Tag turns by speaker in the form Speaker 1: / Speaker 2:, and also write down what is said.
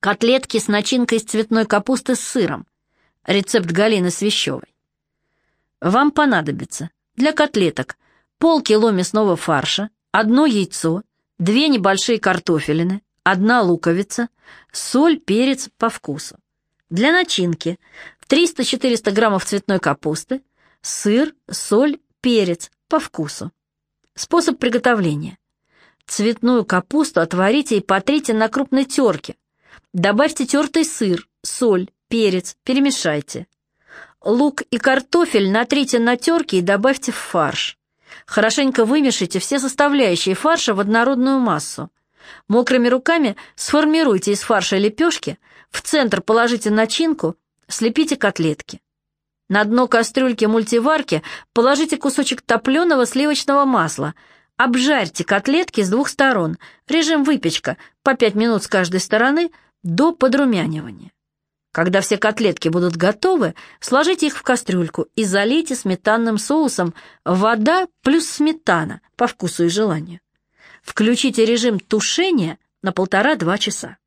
Speaker 1: Котлетки с начинкой из цветной капусты с сыром. Рецепт Галины Свящевой. Вам понадобится для котлеток полкило мясного фарша, одно яйцо, две небольшие картофелины, одна луковица, соль, перец по вкусу. Для начинки 300-400 граммов цветной капусты, сыр, соль, перец по вкусу. Способ приготовления. Цветную капусту отварите и потрите на крупной терке. Добавьте тертый сыр, соль, перец, перемешайте. Лук и картофель натрите на терке и добавьте в фарш. Хорошенько вымешайте все составляющие фарша в однородную массу. Мокрыми руками сформируйте из фарша лепешки, в центр положите начинку, слепите котлетки. На дно кастрюльки-мультиварки положите кусочек топленого сливочного масла, обжарьте котлетки с двух сторон, режим выпечка, по 5 минут с каждой стороны, до подрумянивания. Когда все котлетки будут готовы, сложите их в кастрюльку и залейте сметанным соусом вода плюс сметана по вкусу и желанию. Включите режим тушения на полтора-два часа.